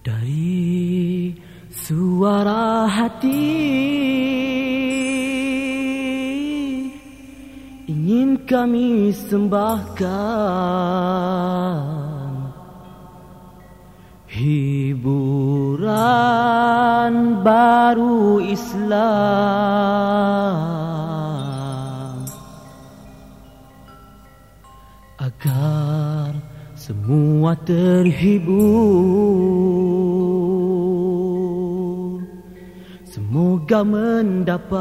Dari suara hati. Ingin kami sembahkan Hiburan baru Islam. Agar semua terhibur. Semoga mendapat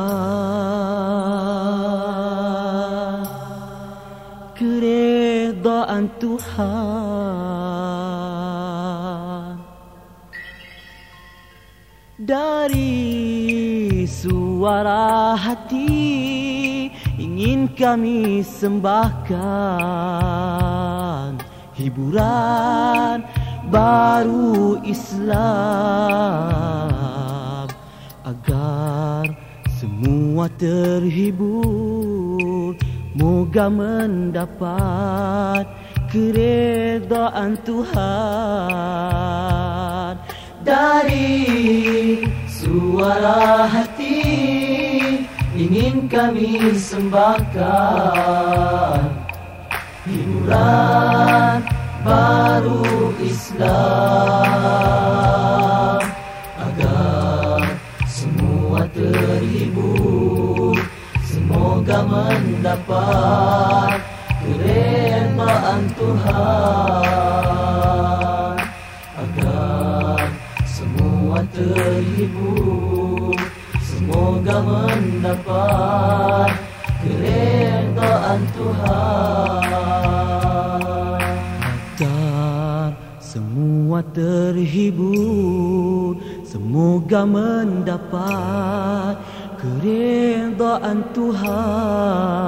Keredaan Tuhan. Dari suara hati ingin kami sembahkan hiburan baru Islam. Agar semua terhibur moga mendapat keredaan Tuhan. Dari suara hati ingin kami sembahkan hiburan baru Islam. Agar semua terhibur. Semoga mendapat keredaan Tuhan. Agar semua terhibur. Semoga mendapat keredaan Tuhan semua terhibur. Semoga mendapat keredaan Tuhan